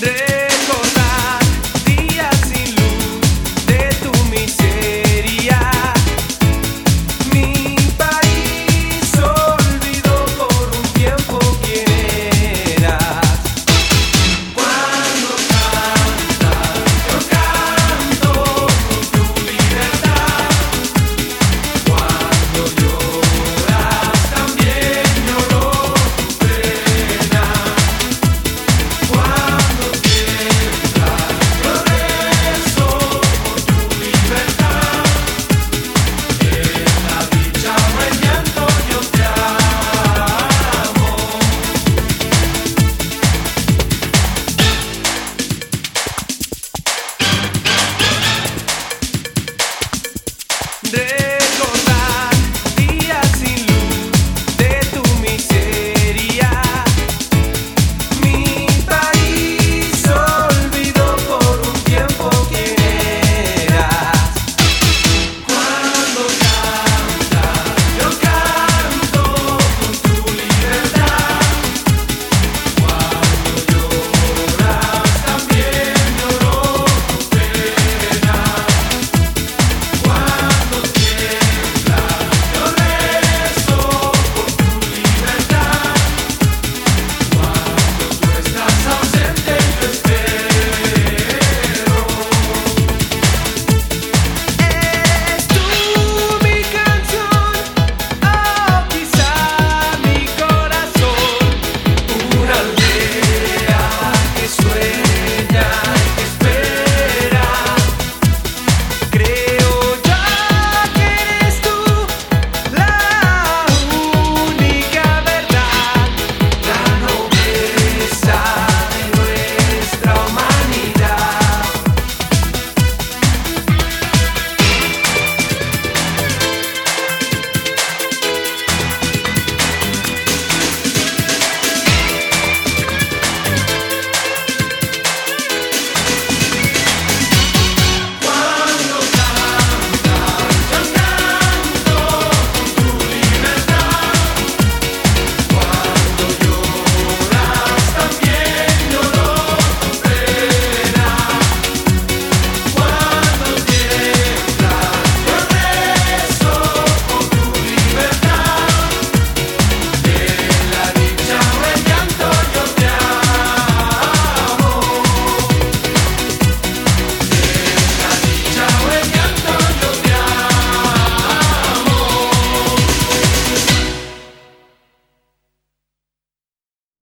day.